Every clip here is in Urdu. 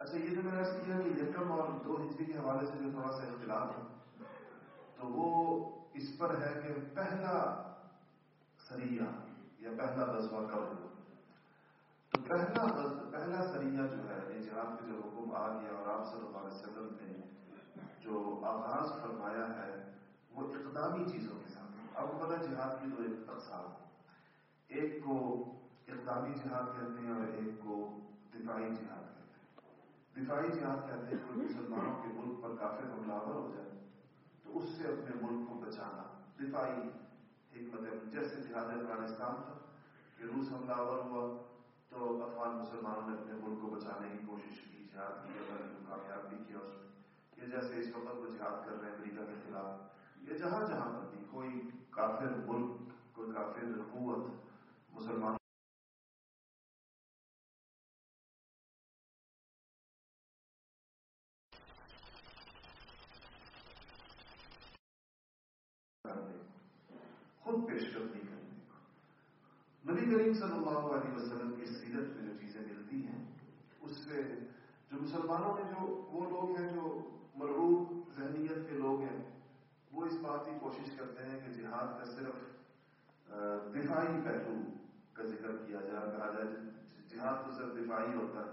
اچھا یہ جو میں نے کیا کہ یکم اور دو ہجری کے حوالے سے جو تھوڑا سا اختلاف ہے، تو وہ اس پر ہے کہ پہلا سریہ یا پہلا غزوہ کب ہوا؟ تو پہلا پہلا سریہ جو ہے یعنی یہ جہاد کے جو حکم آ گیا اور آپ صلی اللہ علیہ وسلم نے جو آغاز فرمایا ہے، وہ اقدامی چیزوں کے ساتھ۔ اب پتہ جہاد کی تو ایک اقسام ایک کو اقدامی جہاد کہتے ہیں اور ایک کو دفاعی جہاد دفاعی جہاد کہتے ہیں کوئی مسلمانوں کے ملک پر کافی حملہ ہو جائے، تو اس سے اپنے ملک کو بچانا۔ دفاعی حکمت مطلب، جیسے جہاد افغانستان تھا، کہ روس حملہ ہوا، تو افغان مسلمانوں نے اپنے ملک کو بچانے کی کوشش کی، جہاد کی اللہ نے کامیاب بھی کیا اس میں یہ جیسے اس وقت وہ جہاد کر رہے ہیں امریکہ کے خلاف۔ یہ جہاں جہاں پر بھی کوئی کافر ملک، کوئی کافر قوت مسلمان خود پیش کرنے کو نبی کریم صلی اللہ علیہ وسلم کی سیرت میں جو چیزیں ملتی ہیں، اس سے جو مسلمانوں میں جو وہ لوگ ہیں، جو مرعوب ذہنیت کے لوگ ہیں، وہ اس بات کی کوشش کرتے ہیں کہ جہاد کا صرف دفاعی پہلو کا ذکر کیا جائے کہا جائے جہاد تو صرف دفاعی ہوتا ہے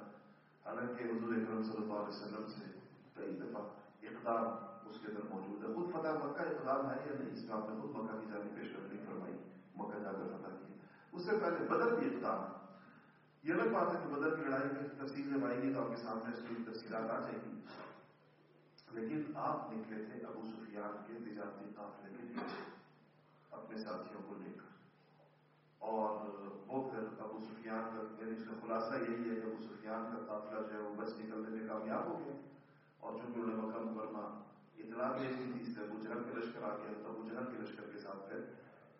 حالانکہ حضور اکرم صلی اللہ علیہ وسلم سے کئی دفعہ اقدام اس کے اندر موجود ہے۔ خود فتح مکہ اقدام ہے یا نہیں؟ اس کا آپ نے خود مکہ کی جانی پیش کرنی فرمائی، مکہ جا کر فتح کیا اس سے پہلے بدر بھی اقدام ہے یہ الگ بات ہے کہ بدر کی لڑائی میں تفصیل جب آئے گی تو آپ کے سامنے اس کی تفصیلات آ جائیں گی۔ لیکن آپ نکلے تھے ابو سفیان کے تجارتی قافلے کے لیے، اپنے ساتھیوں کو لے کر۔ اور وہ پھر ابو سفیان کا یعنی اس کا خلاصہ یہی ہے کہ ابو سفیان کا قافلہ جو ہے وہ بچ نکلنے میں کامیاب ہو گیا۔ اور چونکہ انہوں نے مکہ مکرمہ اطلاع بھی ایسی تھی سے جہل کے لشکر آ گیا تو ابو جہل کے لشکر کے ساتھ پھر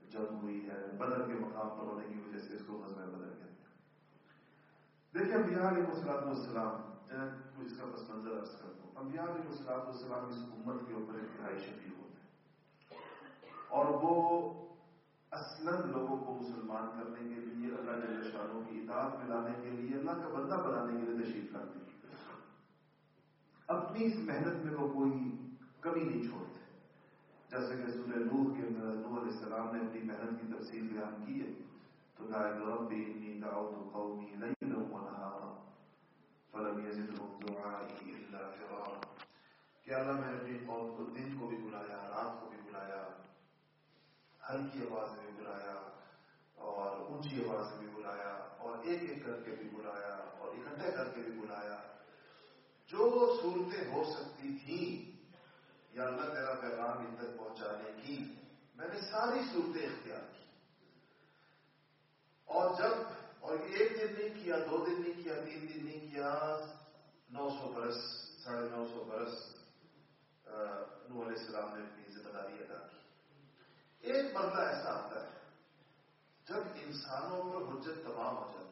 جنگ ہوئی ہے، بدر کے مقام پر ہونے کی وجہ سے اس کو غزل بدر کہتے ہیں۔ دیکھیے امبیا علیہ مسلاط والسلام کو اس کا پس منظر عرض کر دوں۔ امبیا علیہ مسلاط والسلام اس امت کے اوپر انتہائی شفیع ہوتے ہیں۔ اور وہ اصل لوگوں کو مسلمان کرنے کے لیے، اللہ جل شاہوں کی اطاعت میں لانے کے لیے، اللہ کا بندہ بنانے کے لیے تشریف لاتے ہیں اپنی اس محنت میں وہ کوئی کمی نہیں چھوڑتے۔ جیسے کہ سورہ نوح کے اندر نوح علیہ السلام نے اپنی محنت کی تفصیل بیان کی ہے۔ تو کہا رب انی دعوت قومی لیلا و نہارا، فلم یزدهم دعائی الا فرارا۔ کہ اللہ میں اپنی قوم کو دن کو بھی بلایا، رات کو بھی بلایا ہلکی آواز میں بھی بلایا، اور اونچی آواز میں بھی بلایا، اور ایک ایک کر کے بھی بلایا، اور اکٹھے کر کے بھی بلایا۔ جو صورتیں ہو سکتی تھیں یا اللہ تیرا پیغام ان تک پہنچانے کی میں نے ساری صورتیں اختیار کی۔ اور جب اور ایک دن نہیں کیا، دو دن نہیں کیا، تین دن نہیں کیا، نو سو برس، ساڑھے نو سو برس نو علیہ السلام نے اپنی ذمہ داری ادا کی۔ ایک مرتبہ ایسا آتا ہے، جب انسانوں پر حجت تمام ہو جاتی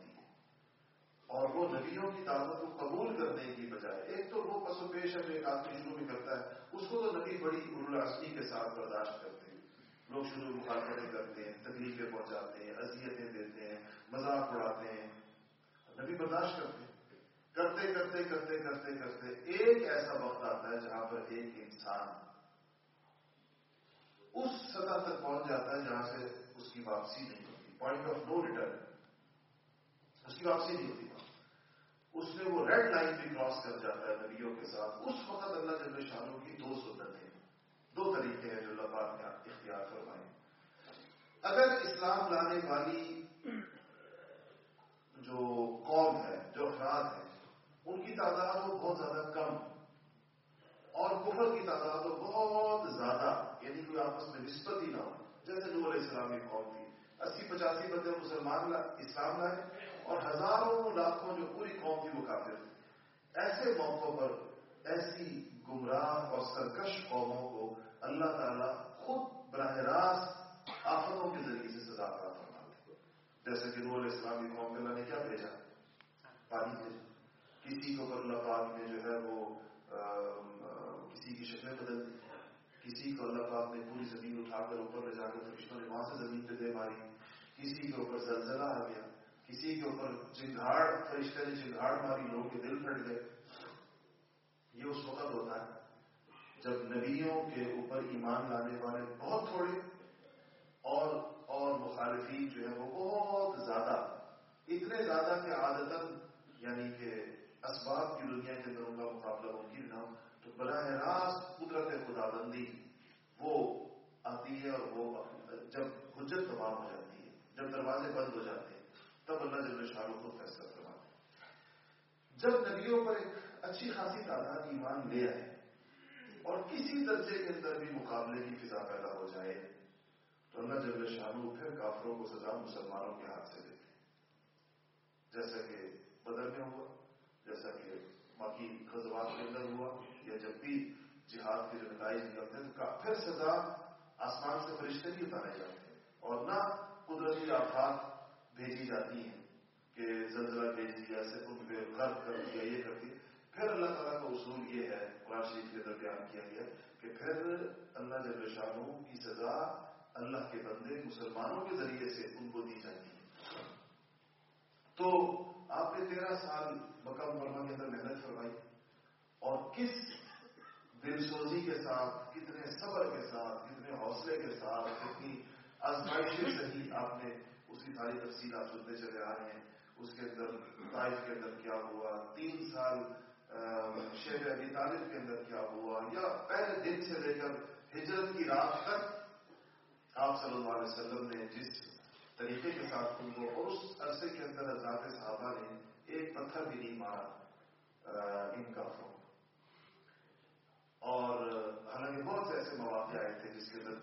اور وہ نبیوں کی دعوت کو قبول کرنے کی بجائے، ایک تو وہ پسو پیش ہے جو ایک آدمی شروع میں کرتا ہے، اس کو تو نبی بڑی اراسنی کے ساتھ برداشت کرتے ہیں۔ لوگ شروع مخالفتیں کرتے ہیں، تکلیفیں پہنچاتے ہیں، اذیتیں دیتے ہیں، مذاق اڑاتے ہیں۔ نبی برداشت کرتے ہیں۔ کرتے کرتے کرتے کرتے کرتے ایک ایسا وقت آتا ہے جہاں پر ایک انسان اس سطح تک پہنچ جاتا ہے جہاں سے اس کی واپسی نہیں ہوتی۔ پوائنٹ آف نو ریٹرن اس کی واپسی نہیں ہوتی۔ اس میں وہ ریڈ لائن بھی کراس کر جاتا ہے نبیوں کے ساتھ۔ اس وقت اللہ جل شاہوں کی دو سنتیں دو طریقے ہیں جو اللہ پاک نے اختیار کروائے اگر اسلام لانے والی جو قوم ہے، جو افراد ہے ان کی تعداد ہو بہت زیادہ کم اور کفر کی تعداد ہو بہت زیادہ یعنی کوئی آپس میں نسبت ہی نہ ہو۔ جیسے نور اسلامی قوم تھی۔ اسی پچاسی بندے مسلمان اسلام لائے۔ اور ہزاروں لاکھوں جو پوری قوم تھی وہ کافر تھی ایسے موقعوں پر ایسی گمراہ اور سرکش قوموں کو اللہ تعالیٰ خود براہ راست آفتوں کے ذریعے سے سزا کر فرماتے جیسے کہ نور اسلامی قوم کے اللہ نے کیا بھیجا؟ پانی بھیجا۔ کسی کو اللہ پاک نے جو ہے وہ کسی کی شکلیں بدل دی۔ کسی کو اللہ پاک نے پوری زمین اٹھا کر اوپر لے جا کر فرشتوں نے وہاں سے زمین پہ دے ماری۔ کسی کے اوپر زلزلہ آ گیا۔ کسی کے اوپر چنگاڑ فرشتے نے چنگاڑ ماری، لوگوں کے دل پھٹ گئے۔ یہ اس وقت ہوتا ہے جب نبیوں کے اوپر ایمان لانے والے بہت تھوڑے اور اور مخالفین جو ہے وہ بہت زیادہ، اتنے زیادہ کہ عادت یعنی کہ اسباب کی دنیا کے اندر ان کا مقابلہ ممکن نہ تو براہ راست قدرت خدا بندی وہ آتی ہے اور وہ جب حجت تمام ہو جاتی ہے، جب دروازے بند ہو جاتے ہیں۔ تب اللہ جب شاہ رخ کو فیصلہ کرواتے جب نبیوں پر ایک اچھی خاصی تعداد ایمان لے آئے اور کسی درجے کے اندر بھی مقابلے کی فضا پیدا ہو جائے، تو اللہ جب شاہ پھر کافروں کو سزا مسلمانوں کے ہاتھ سے دیتے جیسا کہ بدر میں ہوا، جیسا کہ باقی خزوات کے اندر ہوا، یا جب بھی جہاد کے جو نتائج نکلتے ہیں تو پھر سزا آسمان سے فرشتے بھی اتارے جاتے ہیں۔ اور نہ قدرتی آفات بھیجی جاتی ہیں کہ زلزلہ بھیج دیا سے ان پہ غرب کر دیا، یہ کر دیا پھر اللہ تعالیٰ کا اصول یہ ہے، قرآن شریف کے اندر بیان کیا گیا کہ پھر اللہ جب شاہوں کی سزا اللہ کے بندے مسلمانوں کے ذریعے سے ان کو دی جاتی ہے۔ تو آپ نے تیرہ سال مکہ مکرمہ کے اندر محنت کروائی اور کس دل سوزی کے ساتھ، کتنے صبر کے ساتھ، کتنے حوصلے کے ساتھ، کتنی آزمائشیں صحیح آپ نے اس کی ساری تفصیلات سنتے چلے آ رہے ہیں۔ اس کے اندر طائف کے اندر کیا ہوا، تین سال شیخ ابی طالب کے اندر کیا ہوا، یا پہلے دن سے لے کر ہجرت کی رات تک آپ صلی اللہ علیہ وسلم نے جس طریقے کے ساتھ ان کو اور اس عرصے کے اندر حضرات صحابہ نے ایک پتھر بھی نہیں مارا ان کافروں اور حالانکہ بہت سے ایسے مواقع آئے تھے جس کے اندر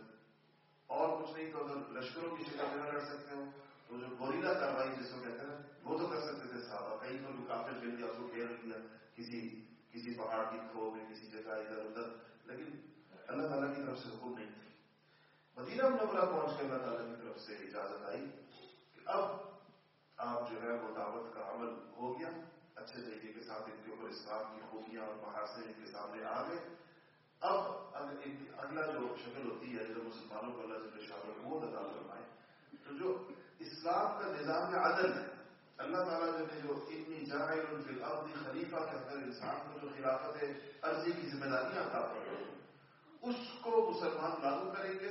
اور کچھ نہیں تو اگر لشکروں کی شکل میں لڑ سکتے ہو تو جو گوریلا کاروائی جس کو کہتے ہیں وہ تو کر سکتے تھے صحابہ، کہیں تو جو کافی گر گیا اس کو گھیر دیا کسی کسی پہاڑ کی کھو میں، کسی جگہ ادھر ادھر، لیکن اللہ تعالیٰ کی طرف سے حکم نہیں تھی۔ مدینہ منورہ پہنچ کے اللہ تعالیٰ کی طرف سے اجازت آئی کہ اب آپ جو ہے وہ دعوت کا عمل ہو گیا، اچھے طریقے کے ساتھ ان کے اوپر اسلام کی خوبیاں اور محاسن ان کے سامنے آ گئے۔ اب اگلا جو شکل ہوتی ہے، جو مسلمانوں کو اللہ سے شامل وہ ادا فرمائے تو جو اسلام کا نظام عدل ہے۔ اللہ تعالیٰ نے جو اتنی جائے خلیفہ کے اندر انسان کو جو خلافت عرضی کی ذمہ داریاں عطا کر ہیں اس کو مسلمان لاگو کریں گے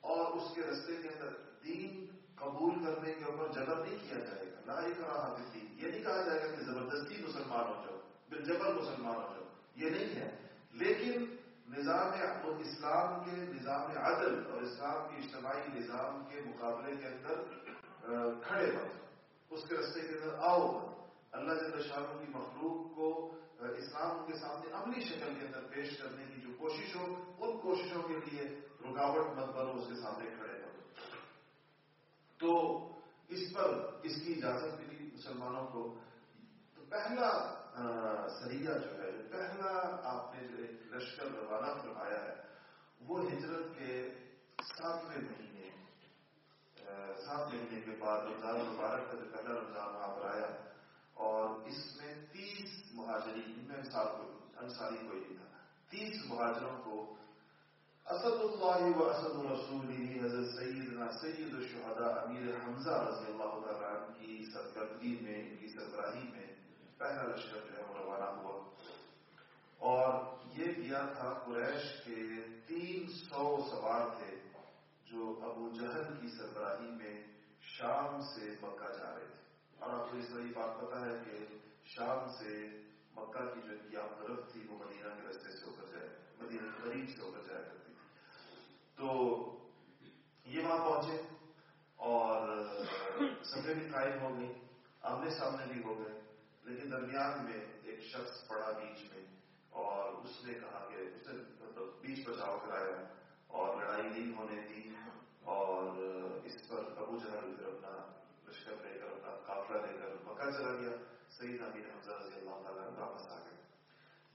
اور اس کے رستے کے اندر دین قبول کرنے کے اوپر جبر نہیں کیا جائے گا۔ لا ایک حافظ دین یہ نہیں کہا جائے گا کہ زبردستی مسلمان ہو جاؤ بال جبر مسلمان ہو جاؤ۔ یہ نہیں ہے۔ لیکن نظام اسلام کے نظام عدل اور اسلام کے اجتماعی نظام کے مقابلے کے اندر کھڑے مت اس کے رستے کے اندر آؤ۔ اللہ جل شاہوں کی مخلوق کو اسلام کے سامنے عملی شکل کے اندر پیش کرنے کی جو کوشش ہو، ان کوششوں کے لیے رکاوٹ مت بنو، اس کے سامنے کھڑے مت تو اس پر اس کی اجازت ملی مسلمانوں کو۔ تو پہلا سریا جو ہے، پہلا آپ نے جو ایک لشکر روانہ فرمایا ہے، وہ ہجرت کے ساتویں مہینے سات مہینے کے بعد رمضان مبارک کا جو پہلا رمضان وہاں پر آیا اور اس میں تیس مہاجری ان میں انصاری کوئی نہیں تھا۔ تیس مہاجروں کو اسد اللہ و اسد رسول حضرت سعید سید الشہداء امیر حمزہ رضی اللہ تعالیٰ کی سرگردگی میں، ان کی سربراہی میں پہلا لشکر جو ہے وہ روانہ ہوا۔ اور یہ کیا تھا، قریش کے تین سو سوار تھے۔ جو ابو جہل کی سربراہی میں شام سے مکہ جا رہے تھے۔ اور آپ کو اس طرح بات پتا ہے کہ شام سے مکہ کی جو کی آپ طرف تھی، وہ مدینہ کے رستے سے ہو کر جائے مدینہ کے قریب سے ہو کر جایا کرتی تھی۔ تو یہ وہاں پہنچے اور سبھی بھی قائم ہو گئی آمنے سامنے بھی ہو گئے، لیکن درمیان میں ایک شخص پڑا بیچ میں اور اس نے کہا کہ، اس نے مطلب بیچ بچاؤ کرایا اور لڑائی نہیں ہونے دی اور اس پر ابو جہل پھر اپنا لشکر لے کر اپنا قافلہ لے کر مکہ چلا گیا۔ صحیح نبی حمزہ رضی اللہ تعالیٰ واپس آ گئے۔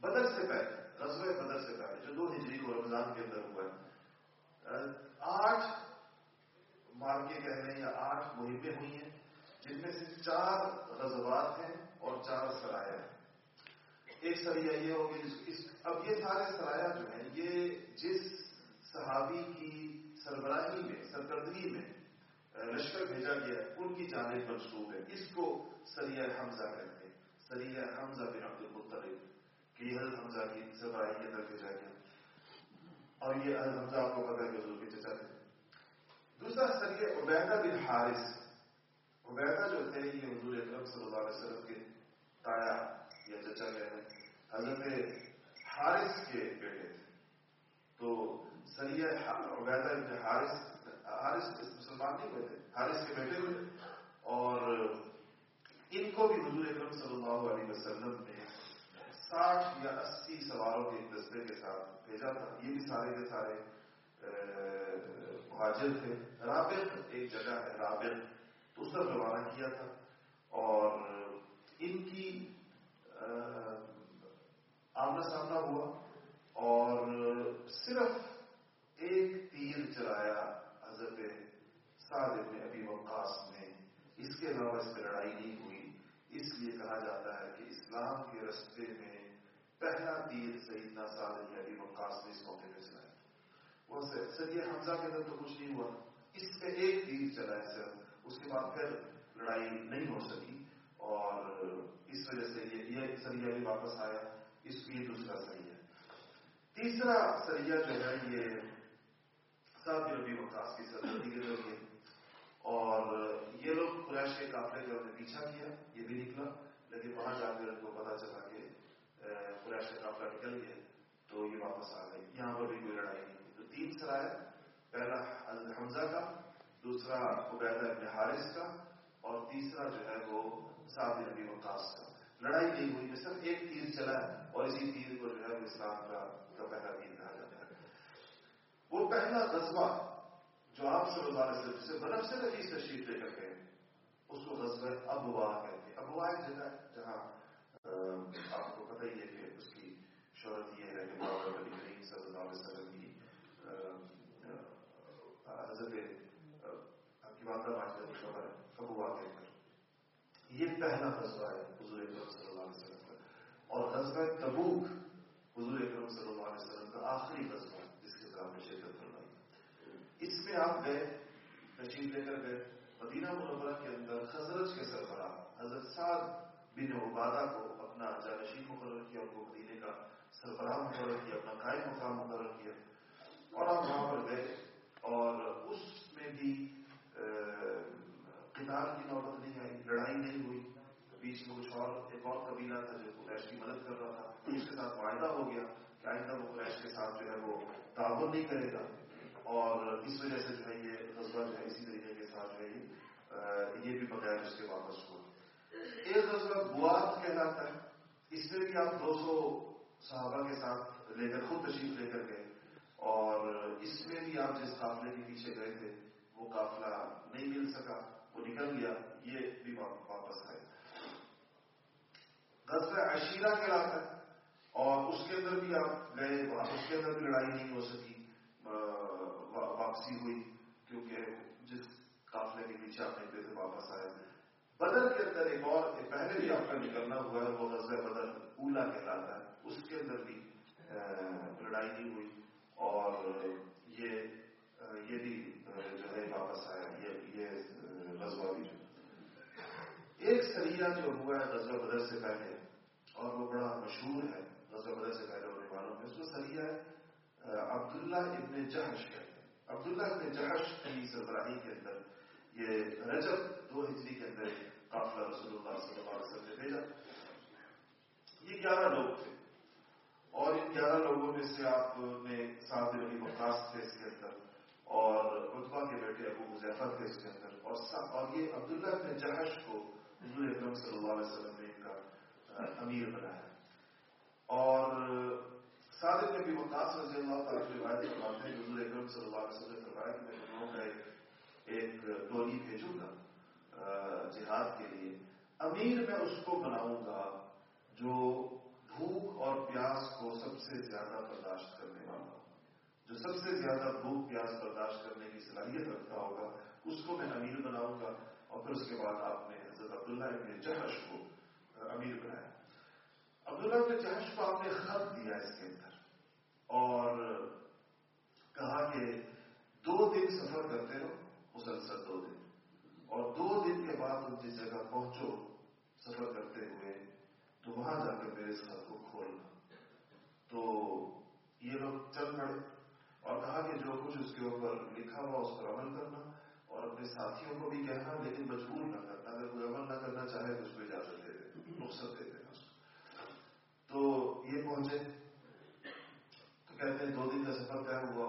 بدر سے پہلے، غزوہ بدر سے پہلے، جو دو ہجری کو رمضان کے اندر ہوا ہے۔ آٹھ مارکے کہہ رہے ہیں، یا آٹھ مہمیں ہوئی ہیں، جن میں سے چار غزوات ہیں اور چار سرایا ایک سریا یہ ہوگی اب یہ سارے سرایا جو ہیں، یہ جس صحابی کی سربراہی میں، سرکردگی میں لشکر بھیجا گیا، ان کی جانب منسوب ہے۔ اس کو سریا حمزہ کہتے ہیں۔ سریا حمزہ بن عبد المطلب کہ بھی حمزہ کی سربراہی کے اندر بھیجا گیا۔ اور یہ حضرت حمزہ آپ کو پتا کہ حضور کے چچا تھے۔ دوسرا، سریع عبیدہ بن حارث۔ عبیدہ جو تھے، یہ حضور اکرم صلی اللہ علیہ وسلم کے تایا یا چچا گئے ہیں۔ حضرت حارث کے بیٹے تھے۔ تو سریع عبیدہ بن حارث حارث مسلمان نہیں ہوئے تھے، حارث کے بیٹے ہوئے اور ان کو بھی حضور اکرم صلی اللہ علیہ وسلم نے ساٹھ یا اسی سواروں کے دستے کے ساتھ بھیجا تھا۔ یہ بھی سارے کے سارے مہاجر تھے۔ رابط، ایک جگہ ہے رابط۔ تو اس پر روانہ کیا تھا۔ اور ان کی آمنا سامنا ہوا۔ اور صرف ایک تیر چلایا حضرت سعد ابن ابی وقاص نے۔ اس کے علاوہ اس میں لڑائی نہیں ہوئی۔ اس لیے کہا جاتا ہے کہ اسلام کے رستے میں پہلا تیر سیدنا سعد ابن ابی وقاص نے اس موقع میں چلایا وہ سید حمزہ کے اندر تو کچھ نہیں ہوا۔ اس پہ ایک تیر چلا ہے سر۔ اس کے بعد پھر لڑائی نہیں ہو سکی۔ اور اس وجہ سے یہ سریا بھی واپس آیا۔ اس لیے دوسرا سریا۔ تیسرا سریا جو ہے یہ سات ربی وقاص کی سرحدی کے ذریعے اور یہ لوگ قریش کے قافلے کا انہیں پیچھا کیا، یہ بھی نکلا۔ لیکن وہاں جا کر ان کو پتا چلا کہ قریش کا قافلہ نکل گیا تو یہ واپس آ گئی یہاں پر بھی کوئی لڑائی نہیں تو تین سرائے، پہلا حمزہ کا، دوسرا عبیدہ ابن حارث کا، اور تیسرا جو ہے وہ سعد نبی وقاص کا۔ لڑائی نہیں ہوئی صرف ایک تیر چلا ہے اور اسی تیر کو جو ہے وہ اسلام کا پہلا تیر وہ پہلا غزوہ جو آپ صلی اللہ علیہ وسلم سے برف سے نفیس تشریف لے کر گئے، اس کو غزوہ ابوا کہتے ہیں۔ ابوا ایک جگہ جہاں آپ کو پتہ ہی ہے کہ اس کی شہرت یہ ہے کہ کریم صلی اللہ علیہ وسلم کی حضرت کی بات کی خبر ہے ابوا کہہ کر یہ پہلا غزوہ ہے حضور اکرم صلی اللہ علیہ وسلم کا۔ اور غزوہ تبوک حضور اکرم صلی اللہ علیہ وسلم کا آخری غزوہ جس میں شرکت فرمائی۔ اس میں آپ گئے، تشریف لے کر گئے، مدینہ منورہ کے اندر خزرج کے سربراہ حضرت سعد بن عبادہ کو اپنا جانشین مقرر کیا، ان کو مدینے کا سربراہ مقرر کیا، اپنا قائم مقام مقرر کیا۔ اور آپ وہاں پر گئے، اور اس میں بھی قتال کی نوبت نہیں آئی، لڑائی نہیں ہوئی۔ بیچ میں کچھ اور ایک اور قبیلہ تھا جو قریش کی مدد کر رہا تھا، اس کے ساتھ معاہدہ ہو گیا۔ آئندہ وہ قریش کے ساتھ جو ہے وہ تعاون نہیں کرے گا۔ اور اس وجہ سے جو ہے یہ غزبہ جو ہے اسی طریقے کے ساتھ جو ہے یہ بھی بغیر اس کے واپس ہوا۔ ایک غزبہ بوات کہلاتا ہے۔ اس میں بھی آپ دو سو صحابہ کے ساتھ لے کر، خود تشریف لے کر گئے۔ اور اس میں بھی آپ جس قافلے کے پیچھے گئے تھے، وہ قافلہ نہیں مل سکا، وہ نکل گیا۔ یہ بھی واپس آئے۔ غزل عشیرہ کے علاقہ اور اس کے اندر بھی آپ گئے، اس کے اندر بھی لڑائی نہیں ہو سکی واپسی ہوئی، کیونکہ جس قافلے کے پیچھے آپ نکلے تھے، واپس آئے بدر کے اندر ایک اور پہلے بھی آپ کا نکلنا ہوا ہے، وہ غزل بدر اولا کہلاتا ہے۔ اس کے اندر بھی لڑائی نہیں ہوئی۔ اور یہ یہ بھی جو ہے، واپس آیا۔ یہ یہ غزوہ بھی ایک سریہ جو ہوا ہے غزوہ بدر سے پہلے، اور وہ بڑا مشہور ہے غزوہ بدر سے پہلے ہونے والوں میں اس میں سریہ ہے، عبداللہ ابن جہش کہتے ہیں عبداللہ ابن جہش کی سربراہی کے اندر یہ رجب دو ہجری کے اندر قافلہ رسول اللہ صلی اللہ علیہ وسلم نے بھیجا۔ یہ گیارہ لوگ تھے۔ اور ان گیارہ لوگوں میں سے آپ نے سات دن کی وقاص تھے اس کے اندر، اور رتبا کے بیٹے ابو مظفر تھے اس کے اندر۔ اور اور یہ عبداللہ ابن جہش کو حضور اکرم صلی اللہ علیہ وسلم نے ان کا امیر بنایا۔ اور سعد ابن ابی وقاص رضی اللہ تعالیٰ کی روایت فرماتے ہیں حضور اکرم صلی اللہ علیہ وسلم فرمایا کہ میں دونوں کا ایک ٹولی بھیجوں گا جہاد کے لیے۔ امیر میں اس کو بناؤں گا جو بھوک اور پیاس کو سب سے زیادہ برداشت کرنے والا جو سب سے زیادہ بھوک، پیاس برداشت کرنے کی صلاحیت رکھتا ہوگا، اس کو میں امیر بناؤں گا۔ اور پھر اس کے بعد آپ نے حضرت عبداللہ ابن جہش کو امیر بنایا۔ عبداللہ نے جہش کو آپ نے خط دیا اس کے اندر اور کہا کہ دو دن سفر کرتے ہو، مسلسل دو دن، اور دو دن کے بعد تم جس جگہ پہنچو، سفر کرتے ہوئے، تو وہاں جا کر میرے اس خط کو کھولنا۔ تو یہ لوگ چل پڑے اور کہا کہ جو کچھ اس کے اوپر لکھا ہوا، اس پر عمل کرنا اور اپنے ساتھیوں کو بھی کہنا، لیکن مجبور نہ کرنا۔ اگر کوئی عمل نہ کرنا چاہے تو اس کو اجازت دے دے، رخصت دے دے۔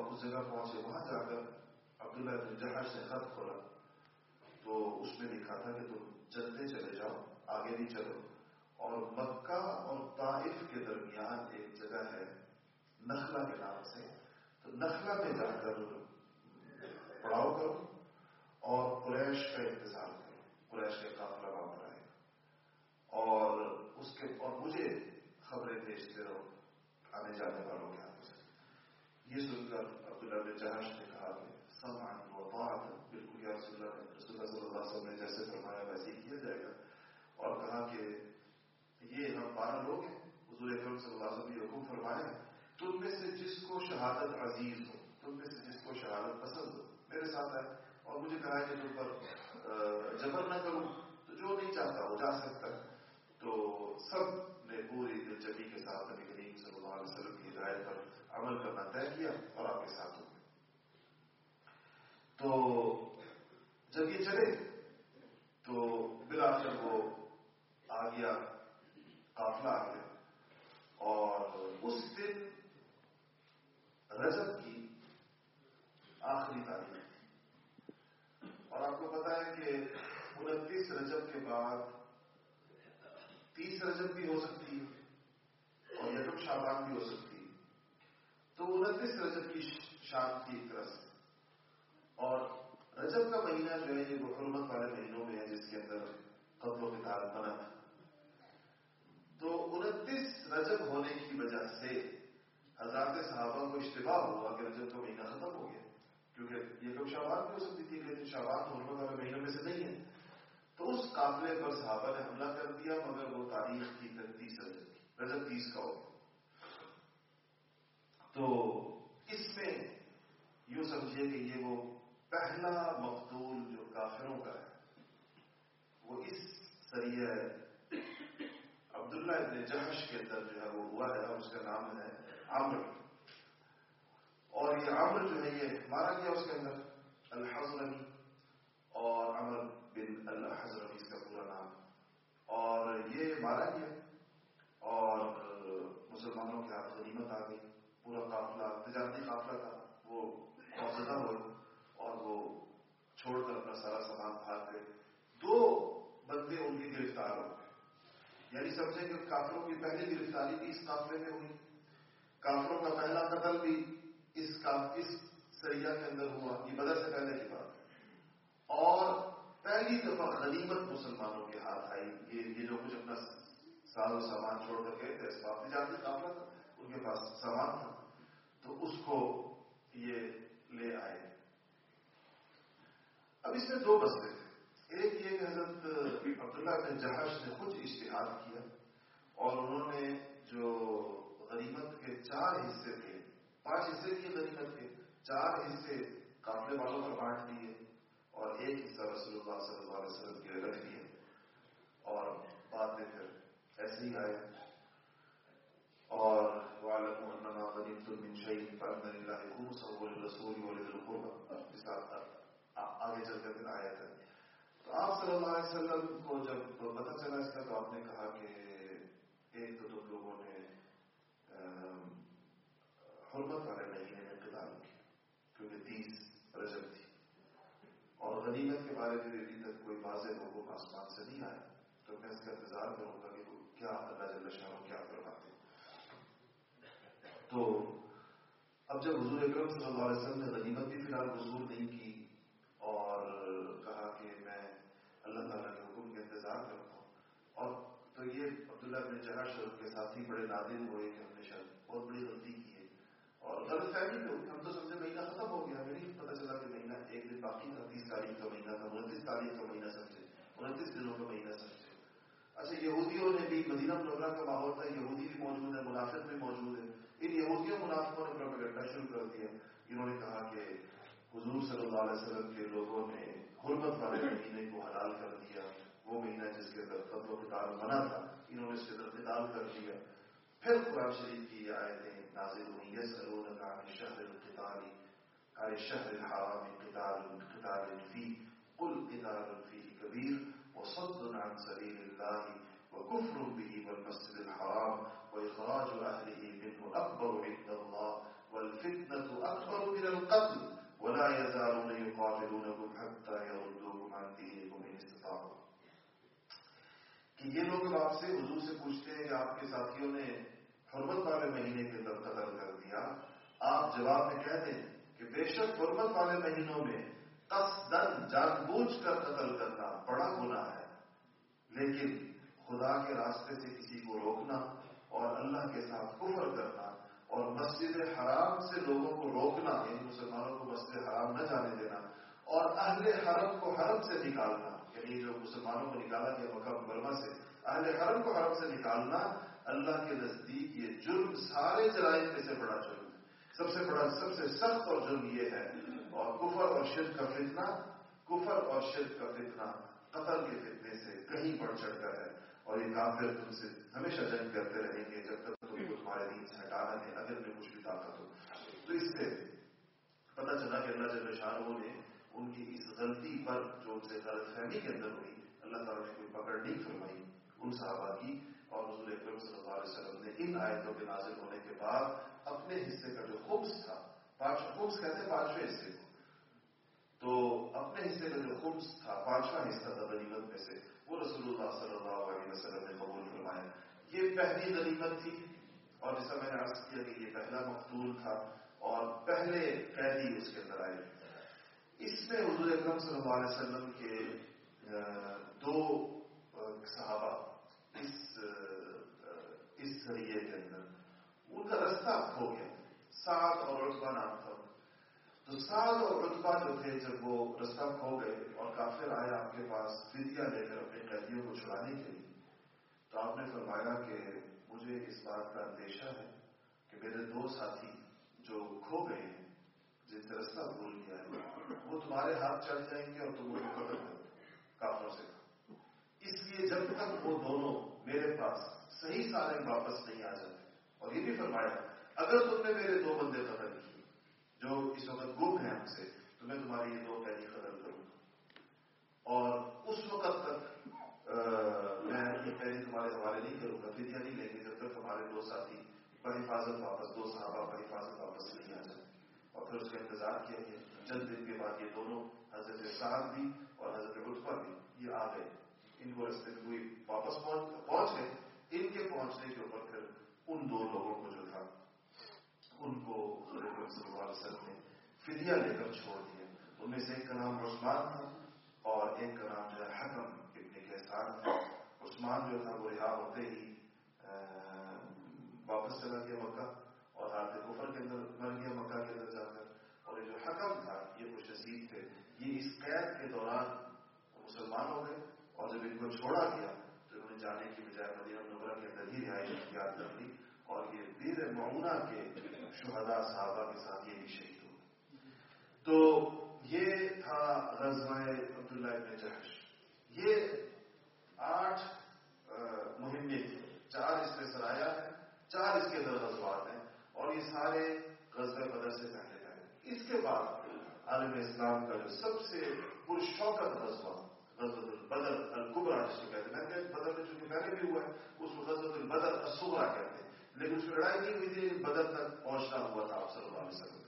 سفر طے ہوا اس جگہ پہنچے وہاں جا کر عبداللہ بن جہاز نے خط کھولا۔ تو اس میں لکھا تھا کہ تم چلتے چلے جاؤ، آگے بھی چلو۔ اور مکہ اور طائف کے درمیان ایک جگہ ہے نخلا کے نام سے۔ تو نخلا میں جا کر پڑاؤ کرو اور قریش کا انتظار کرو، قریش کے قافلہ وہاں پر آئے۔ اور اس کے، اور مجھے خبریں بھیجتے رہو، آنے جانے والوں کے یہ سن کر عبداللہ بن جہاش نے کہا کہ سامان و بات بالکل یا رسول اللہ رسول اللہ صلی اللہ علیہ وسلم نے جیسے فرمایا ویسے ہی کیا جائے گا۔ اور کہا کہ یہ ہم بارہ لوگ ہیں۔ حضور اکرم صلی اللہ علیہ وسلم نے حکم فرمایا تم میں سے جس کو شہادت عزیز ہو، تم میں سے جس کو شہادت پسند ہو، میرے ساتھ ہے اور مجھے کہا کہ تم پر جبر نہ کروں تو جو نہیں چاہتا وہ جا سکتا ہے۔ تو سب نے پوری دلچسپی کے ساتھ نبی کریم صلی اللہ علیہ وسلم کی ہدایت پر عمل کرنا طے کیا اور آپ کے ساتھ ہو تو جب یہ چلے تو بلا کر وہ آ گیا قافلہ آ گیا اور اس دن رجب کی آخری تاریخ اور آپ کو پتا ہے کہ انتیس رجب کے بعد تیس رجب بھی ہو سکتی ہے اور یکم شابان بھی ہو سکتی ہے تو انتیس رجب کی شام کی ایک طرح سے اور رجب کا مہینہ جو ہے یہ حرمت والے مہینوں میں ہے جس کے اندر قبل و کتاب بنا تھا تو انتیس رجب ہونے کی وجہ سے حضرات صحابہ کو اشتباہ ہوا کہ رجب کا مہینہ ختم ہو گیا کیونکہ یہ لوگ شابان بھی ہو سکتی تھی لیکن شابان حرمت والے مہینوں میں سے نہیں ہے تو اس قافلے پر صحابہ نے حملہ کر دیا، مگر وہ تاریخ کی تیس رجب تیس کا ہو تو اس میں یوں سمجھیے کہ یہ وہ پہلا مقتول جو کافروں کا ہے، وہ اس سریہ عبداللہ ابن جہش کے اندر جو ہے وہ ہوا ہے، اور اس کا نام ہے عمر اور یہ عمر جو ہے، یہ مارا گیا اس کے اندر الحضرمی اور عمر بن الحضرمی اس کا پورا نام۔ اور یہ مارا گیا اور مسلمانوں کے ہاتھ غنیمت آ گئی۔ پورا قافلہ، تجارتی قافلہ تھا۔ وہ موجودہ ہوئے اور وہ چھوڑ کر اپنا سارا سامان بھاگ گئے۔ دو بندے ان کی گرفتار ہو گئے۔ یعنی سمجھیں کہ کافروں کی پہلی گرفتاری بھی اس قافلے میں ہوئی۔ کافروں کا پہلا قتل بھی اس کا، اس سریا کے اندر ہوا۔ یہ بدر سے پہلے کی بات اور پہلی دفعہ غنیمت مسلمانوں کے ہاتھ آئی۔ یہ یہ جو کچھ اپنا سال و سامان چھوڑ کر گئے تھے اس بات جاتی قافلہ تھا ان کے پاس سامان تھا۔ تو اس کو یہ لے آئے۔ اب اس میں دو بستے تھے ایک یہ کہ حضرت عبداللہ بن جہاز نے خود اشتہار کیا اور انہوں نے جو غنیمت کے چار حصے تھے، پانچ حصے کی غنیمت کے، چار حصے قافلے والوں پر بانٹ دیے۔ اور ایک حصہ رسول اللہ صلی اللہ علیہ وسلم کے رکھ دیے اور بعد میں پھر ایسے ہی آئے۔ اور شہید رسول آگے چل کر آیا تھا۔ تو آپ صلی اللہ علیہ وسلم کو جب پتا چلا اس کا، تو آپ نے کہا کہ ایک تو تم لوگوں نے حرمت والے مہینے میں قتال کیا، کیونکہ تیس رجب تھی۔ غنیمت کے بارے میں ابھی تک کوئی واضح حکم آسمان سے نہیں آیا۔ تو میں اس کا انتظار کروں گا کہ کیا اللہ جل شاہ کیا کرواتے تو اب جب حضور اکرم صلی اللہ علیہ وسلم نے غنیمت بھی فی الحال وصول نہیں کی اور کہا کہ میں اللہ تعالیٰ کے حکم کا انتظار کرتا ہوں، اور تو یہ عبداللہ بن جہاں شروع کے ساتھ ہی بڑے نادر ہوئے کہ ہم نے شاید بہت بڑی غلطی کی۔ اور غلط فہمی بھی ہم تو سمجھے مہینہ ختم ہو گیا ہمیں نہیں پتا چلا کہ مہینہ ایک دن باقی تھا، تیس تاریخ کا مہینہ تھا، انتیس تاریخ کا مہینہ سمجھے انتیس دنوں کا مہینہ سمجھے اچھا یہودیوں نے بھی مدینہ منورہ کا ماحول تھا، یہودی بھی موجود ہے، منافق بھی موجود ہے۔ ان یہودیوں منافقوں نے پروپیگنڈا شروع کر دیا۔ انہوں نے کہا کہ حضور صلی اللہ علیہ وسلم کے لوگوں نے حرمت والے مہینے کو حلال کر دیا، وہ مہینہ جس کے اندر قتل و بنا تھا، انہوں نے اس کے اندر قتال کر دیا پھر قرآن شریف کی آئے تھے نازل ہوئی یس الون کا شہر القتالی عن الشهر الحرام قتال قتال فيه قل قتال فيه كبير وصد عن سبيل الله وكفر به والمسجد الحرام، وإخراج أهله منه أكبر عند الله، والفتنة أكبر من القتل، ولا يزالون يقاتلونكم حتى يردوكم عن دينكم إن استطاعوا. کہ یہ لوگ آپ سے حضور سے پوچھتے ہیں کہ آپ کے ساتھیوں نے حرمت والے مہینے کے اندر قتل کر دیا آپ جواب میں کہہ دیں کہ بے شک حرمت والے مہینوں میں قصدن جان بوجھ کر قتل کرنا بڑا گناہ ہے۔ لیکن خدا کے راستے سے کسی کو روکنا اور اللہ کے ساتھ کفر کرنا اور مسجد حرام سے لوگوں کو روکنا یعنی مسلمانوں کو مسجد حرام نہ جانے دینا، اور اہل حرم کو حرم سے نکالنا یعنی جو مسلمانوں کو نکالا گیا مکہ مکرمہ سے، اہل حرم کو حرم سے نکالنا، اللہ کے نزدیک یہ جرم سارے جرائم میں سے بڑا جرم سب سے بڑا سب سے سخت اور جرم یہ ہے، اور کفر اور شرک کا فتنہ، کفر اور شرک کا فتنہ قتل کے فتنے سے کہیں بڑھ چڑھ کر ہے، اور یہ کافر تم سے ہمیشہ جنگ کرتے رہیں گے جب تک تم کو تمہارے دین سے ہٹانا ہے اگر میں کچھ بھی طاقت ہو۔ تو اس سے پتہ چلا کہ اللہ جب شاہوں نے ان کی اس غلطی پر جو ان سے غلط فہمی کے اندر ہوئی، اللہ تعالیٰ نے کوئی پکڑ نہیں فرمائی، ان صحابہ کی اور حضور اکرم صلی اللہ علیہ وسلم نے ان آیتوں کے نازل ہونے کے بعد اپنے حصے کا جو خبز تھا خبز کہتے ہیں پانچویں حصے کو۔ تو اپنے حصے کا جو خبز تھا پانچواں حصہ تھا غنیمت میں سے، وہ رسول اللہ صلی اللہ علیہ وسلم نے قبول فرمایا۔ یہ پہلی غنیمت تھی اور جیسا میں نے عرض کیا کہ یہ پہلا مقتول تھا اور پہلے قیدی اس کے اندر آئے۔ اس میں حضور اکرم صلی اللہ علیہ وسلم کے دو صحابہ اس اس ذریعے کے اندر ان کا رستہ کھو گیا سات اور رتبہ نام تھا تو سات اور رتبہ جو تھے جب وہ رستہ کھو گئے اور کافر آئے آپ کے پاس فدیا لے کر اپنے قیدیوں کو چھڑانے کے لیے، تو آپ نے فرمایا کہ مجھے اس بات کا اندیشہ ہے کہ میرے دو ساتھی جو کھو گئے ہیں، جن سے رستہ بھول گیا ہے، وہ تمہارے ہاتھ چڑھ جائیں گے اور تم ان کو کافروں سے۔ اس لیے جب تک وہ دونوں میرے پاس صحیح سالم واپس نہیں آ جاتے، اور یہ بھی فرمایا، اگر تم نے میرے دو بندے قتل کیے، جو اس وقت گم ہیں ہم سے تو میں تمہاری یہ دو قیدی قتل کروں گا۔ اور اس وقت تک میں یہ قیدی تمہارے حوالے نہیں کروں گا فدیا نہیں لیں گے جب تک ہمارے دو ساتھی پر حفاظت واپس، دو صحابہ پر حفاظت واپس نہیں آ جائے اور پھر اس کا انتظار کیا گیا چند دن کے بعد یہ دونوں حضرت صاحب بھی اور حضرت رتبہ بھی یہ آ گئے۔ ان کو رستے میں واپس پہنچ گئے۔ ان کے پہنچنے کے اوپر پھر ان دو لوگوں کو جو تھا، ان کو صلی اللہ علیہ وسلم نے فدیا لے کر چھوڑ دیا۔ ان میں سے ایک کا نام عثمان تھا اور ایک کا نام جو ہے حکم ابن کیسان تھا۔ عثمان جو تھا وہ رہا ہوتے ہی واپس چلا گیا مکہ اور حالت کفر کے اندر مر گیا مکہ کے اندر جا کر۔ اور یہ جو حکم تھا، یہ خوش نصیب تھے۔ یہ اس قید کے دوران مسلمان ہو گئے اور جب ان کو چھوڑا گیا، تو انہوں نے جانے کی بجائے مدینہ نمرہ کے اندر ہی رہائی اختیار کر لی۔ اور یہ ویر معمونہ کے شہداء صحابہ کے ساتھ یہ بھی شہید ہو تو یہ تھا غزوہ عبداللہ ابن جہش۔ یہ آٹھ مہمیں چار اس میں سرایا ہے، چار اس کے اندر غزوات ہیں اور یہ سارے غزب بدر سے پہلے پہلے اس کے بعد عالم اسلام کا جو سب سے پرشوکت غزوہ غزل البدر القبرا جس کو کہتے ہیں بدر میں چونکہ پہلے بھی ہوا ہے، اس کو غزل البدر الصغرا کہتے ہیں۔ لیکن اس میں لڑائی نہیں ہوئی تھی بدر تک پہنچنا ہوا تھا، آپ صلی اللہ علیہ وسلم۔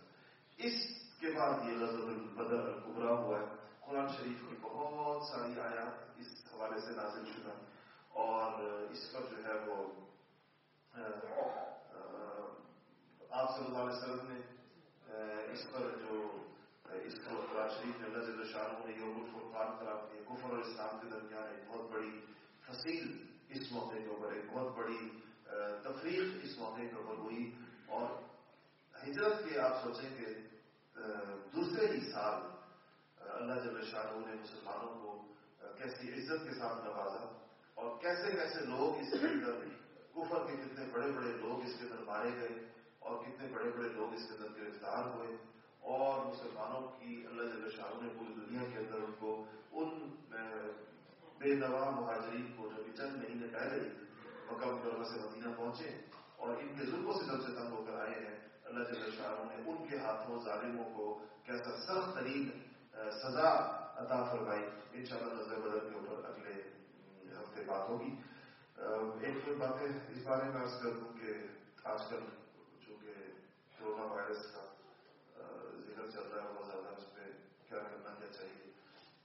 اس کے بعد یہ غزل البدر القبرا ہوا ہے۔ قرآن شریف کی بہت ساری آیات اس حوالے سے نازل شدہ اور اس پر جو ہے وہ آپ صلی اللہ علیہ وسلم نے اس پر جو اس کو قرآن شریف میں اللہ شاہ نے یوم الفرقان قرار دیا کفر اور اسلام کے درمیان ایک بہت بڑی فصیل اس موقع کے اوپر، ایک بہت بڑی تفریح اس موقع کے اوپر ہوئی۔ اور ہجرت کے آپ سوچیں کہ دوسرے ہی سال، اللہ جب شاہ نے مسلمانوں کو کیسی عزت کے ساتھ نوازا اور کیسے کیسے لوگ اس کے اندر کفر کے کتنے بڑے بڑے لوگ اس کے اندر مارے گئے اور کتنے بڑے بڑے لوگ اس کے اندر گرفتار ہوئے اور مسلمانوں کی اللہ جل شاہ نے پوری دنیا کے اندر ان کو ان بے نوا مہاجرین کو جو چند مہینے پہلے ہی مکہ مکرمہ سے مدینہ پہنچے اور ان کے ظلموں سے جب سے تنگ ہو کر آئے ہیں اللہ جل شاہ نے ان کے ہاتھوں ظالموں کو کیسا سخت ترین سزا عطا فرمائی۔ ان شاء اللہ نظر بدر کے اوپر اگلے ہفتے بات ہوگی۔ ایک دو باتیں اس بارے میں عرض کر دوں کہ آج کل چونکہ کورونا وائرس کا ذکر چل رہا ہے بہت زیادہ اس پہ کیا کرنا کیا چاہیے۔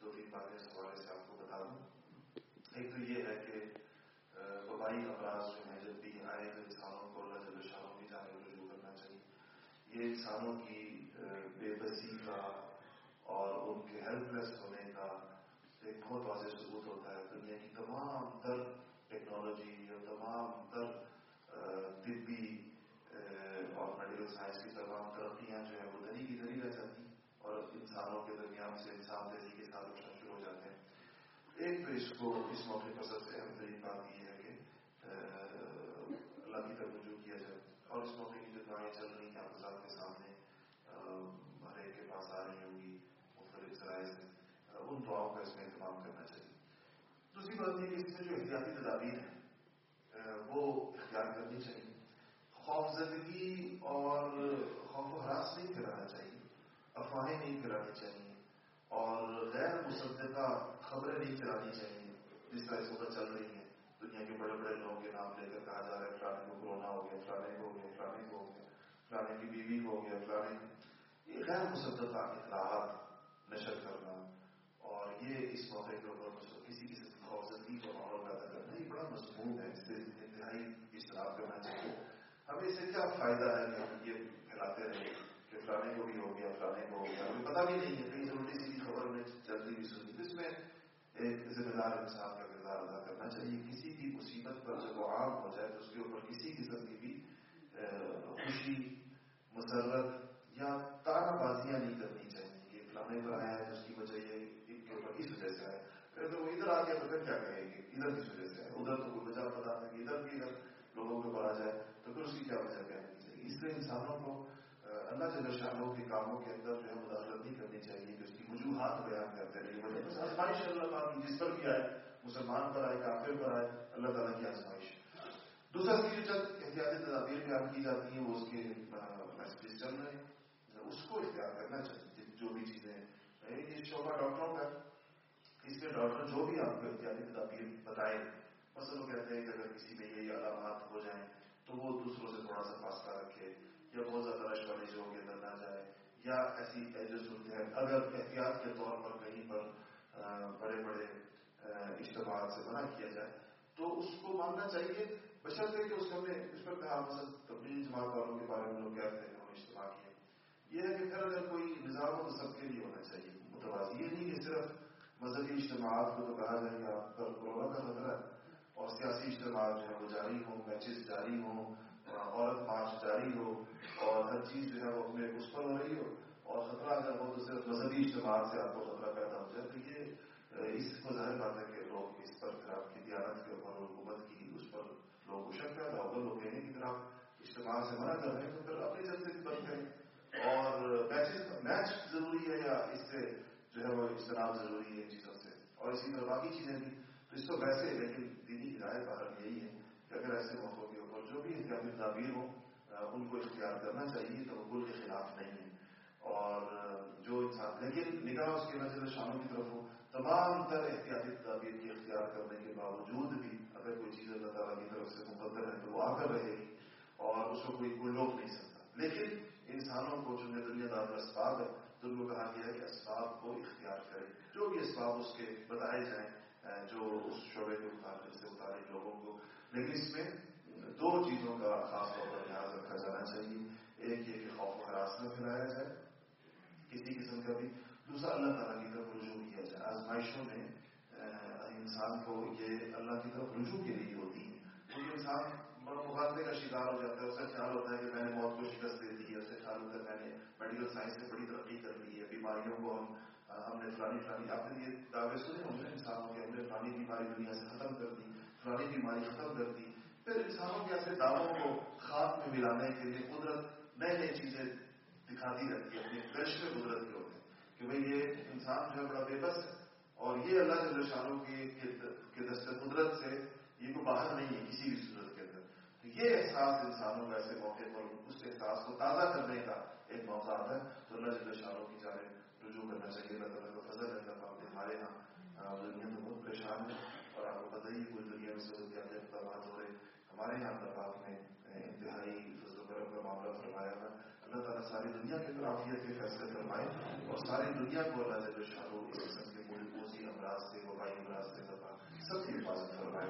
دو تین باتیں اس حوالے سے آپ کو بتا دوں ایک تو یہ ہے کہ وبائی امراض جو ہیں جب بھی آئے تو انسانوں کو اللہ جل شاہوں کی جانب رجوع کرنا چاہیے یہ انسانوں کی بے بسی کا اور ان کے ہیلپ لیس ہونے کا ایک بہت واضح ثبوت ہوتا ہے۔ دنیا کی تمام تر ٹیکنالوجی اور تمام تر طبی اور میڈیکل سائنس کی تمام ترقیاں جو ہے وہ دلی کی دلی رہ جاتی ہیں اور انسانوں کے درمیان سے انسان دہلی کے ساتھ اٹھنا شروع ہو جاتے ہیں۔ ایک تو اس کو اس موقع پر سب سے اہم ترین بات یہ ہے کہ اللہ کی طرف رجوع کیا جائے اور اس موقع کی جو دعائیں چل رہی ہیں، آپ کے ہر ایک کے پاس آ رہی ہوں گی مختلف ذرائع سے ان دعاؤں کا اس میں اہتمام کرنا چاہیے دوسری بات یہ کہ اس میں جو احتیاطی تدابیر ہیں وہ اختیار کرنی چاہیے۔ خوف زدگی اور خوف و حراس نہیں پھیلانا چاہیے، افواہیں نہیں پھیلانی چاہیے، اور غیر مصدقہ خبریں نہیں چلانی چاہیے۔ جس طرح اس وقت چل رہی ہیں، دنیا کے بڑے بڑے لوگوں کے نام لے کر کہا جا رہا ہے، فلانے کو کورونا ہو گیا، فلانے کو ہو گیا، فلانے کو ہو گیا، فلانے کی بیوی کو ہو گیا، فلانے۔ یہ غیر مصدقہ اطلاعات نشر کرنا اور یہ اس موقع کے اوپر کسی قسم کی خوفزدگی کا ماحول پیدا کرنا یہ بڑا مضمون ہے اس سے انتہائی اجتناب کرنا چاہیے ہمیں اس سے کیا فائدہ ہے کہ ہم یہ پھیلاتے رہے کہ فلانے کو بھی ہو گیا فلانے کو ہو گیا ہمیں پتا بھی نہیں ہے کہیں ضروری سی خبر ہمیں جلدی بھی سنی اس میں ایک ذمہ دار انسان کا کردار ادا کرنا چاہیے کسی بھی مصیبت پر جب وہ عام ہو جائے تو اس کے اوپر کسی قسم کی بھی خوشی مسرت یا تارا بازیاں نہیں کرنی چاہیے کہ فلانے پر آیا ہے تو اس کی وجہ یہ کے اوپر کس وجہ سے آئے پھر تو وہ ادھر آ گیا تو پھر کیا کہیں گے ادھر کس وجہ سے آئے ادھر تو کوئی وجہ پتا تھا کہ ادھر بھی اگر لوگوں کے اوپر آ جائے تو اس کی کیا وجہ کہنی چاہیے اس لیے انسانوں کو اللہ جل شاہوں کے کاموں کے اندر جو ہے مداخلت نہیں کرنی چاہیے کہ اس کی وجوہات بیان کرتے رہیے وجہ بس آزمائش اللہ تعالیٰ کی جس پر بھی آئے، مسلمان پر آئے، کافر پر آئے، اللہ تعالیٰ کی آزمائش۔ دوسرا کی جو چند احتیاطی تدابیر بیان کی جاتی ہیں، وہ اس کے میسجز چل رہے ہیں۔ اس کو اختیار کرنا چاہیے، جو بھی چیزیں یہ یعنی شعبہ ڈاکٹروں کا، اس کے ڈاکٹر جو بھی آپ کو احتیاطی تدابیر بتائیں مثلا وہ کہتے ہیں کہ اگر کسی میں یہ علامات ہو جائیں تو وہ دوسروں سے تھوڑا سا فاصلہ رکھے، یا بہت زیادہ رش والے جو کے اندر نہ جائے، یا ایسی جو صورت ہے، اگر احتیاط کے طور پر کہیں پر بڑے بڑے اجتماعات سے منع کیا جائے، تو اس کو ماننا چاہیے۔ بشرطے کہ اس ہم نے اس پر کہا، مثلا تبدیلی جماعت والوں کے بارے میں لوگ کہتے ہیں ہم نے اجتماع کیا یہ ہے کہ پھر اگر کوئی نظام ہو تو سب کے لیے ہونا چاہیے، متوازی، یہ نہیں کہ صرف مذہبی اجتماعات کو تو کہا جائے کہ آپ پر کورونا کا خطرہ ہے۔ اور سیاسی اجتماعات جو ہے وہ جاری ہوں، میچز جاری ہوں، عورت مارچ جاری ہو، اور ہر چیز جو ہے وہ اپنے اس پر ہو رہی ہو، اور خطرہ اگر ہو تو صرف مذہبی اجتماعات سے آپ کو خطرہ پیدا ہو جائے تو یہ اس کو ظاہر بات ہے کہ لوگ اس پر پھر آپ کی دیانت کے اوپر حکومت کی اس پر لوگ کو شک پیدا ہوگا لوگ کہنے کی طرف اجتماع سے منع کر رہے ہیں، تو پھر اپنے جلسے بھی بند کریں۔ اور میچز، میچ ضروری ہے یا اس سے جو ہے وہ اجتناب ضروری ہے ان چیزوں سے؟ اور اسی طرح باقی چیزیں بھی۔ اس کو ویسے لیکن دینی ہدایت باہر یہی ہے کہ اگر ایسے موقعوں کے اوپر جو بھی احتیاطی تعبیر ہوں ان کو اختیار کرنا چاہیے، تو کے خلاف نہیں ہے۔ اور جو انسان، لیکن نگاہ اس کے نظر شاموں کی طرف ہو، تمام تر احتیاطی تعبیر کی اختیار کرنے کے باوجود بھی اگر کوئی چیز اللہ تعالیٰ کی طرف سے مقدر ہے، تو وہ آ کر رہے گی اور اس کو کوئی کوئی روک نہیں سکتا۔ لیکن انسانوں کو چونکہ دنیا دار اسباب ہے، تو ان کو کہا گیا ہے کہ اسباب کو اختیار کرے جو بھی اسباب اس کے بتائے جائیں جو اس شعبے کے مطابق سے متعلق لوگوں کو لیکن اس میں دو چیزوں کا خاص طور پر لحاظ رکھا جانا چاہیے، ایک یہ کہ خوف و حراس نہ پھیلایا جائے کسی قسم کا بھی دوسرا اللہ تعالیٰ کی طرف رجوع کیا جائے آزمائشوں میں انسان کو یہ اللہ کی طرف رجوع کے لیے ہوتی ہے کیونکہ انسان مقابلے کا شکار ہو جاتا ہے اس کا خیال ہوتا ہے کہ میں نے موت کو شکست دے دی ہے اس کا خیال ہوتا ہے میں نے میڈیکل سائنس سے بڑی ترقی کر لی ہے بیماریوں کو ہم ہم نے فلانی فلانی آپ نے یہ دعوے سنے ہوں گے انسانوں کے ہم نے فلانی بیماری دنیا سے ختم کر دی، فلانی بیماری ختم کر دی۔ پھر انسانوں کے ایسے دعووں کو خاک میں ملانے کے لیے قدرت نئے نئی چیزیں دکھاتی رہتی ہے اپنے فرش میں قدرت کے ہوتے ہیں کہ بھئی یہ انسان جو ہے بڑا بے بس ہے، اور یہ اللہ جل شاہوں کی دست قدرت سے یہ کوئی باہر نہیں ہے، کسی بھی صورت کے اندر۔ تو یہ احساس انسانوں کو ایسے موقع پر اس احساس کو تازہ کرنے کا ایک موقع ہے۔ تو اللہ جب شاہوں کی جانب رجوع کرنا چاہیے، اللہ تعالیٰ کا فضل ہے اللہ ہمارے یہاں دنیا میں بہت پریشان ہے اور آپ کو پتہ ہی کوئی دنیا میں سہولیات اقدامات ہو رہے ہمارے یہاں اللہ پاک نے انتہائی فضل و کرم کا معاملہ فرمایا تھا، اللہ تعالیٰ ساری دنیا کے خلافیت کے فیصلے فرمائے اور ساری دنیا کو اللہ جب شاہ اس قسم کے امراض سے، وبائی امراض سے سب کی حفاظت فرمائے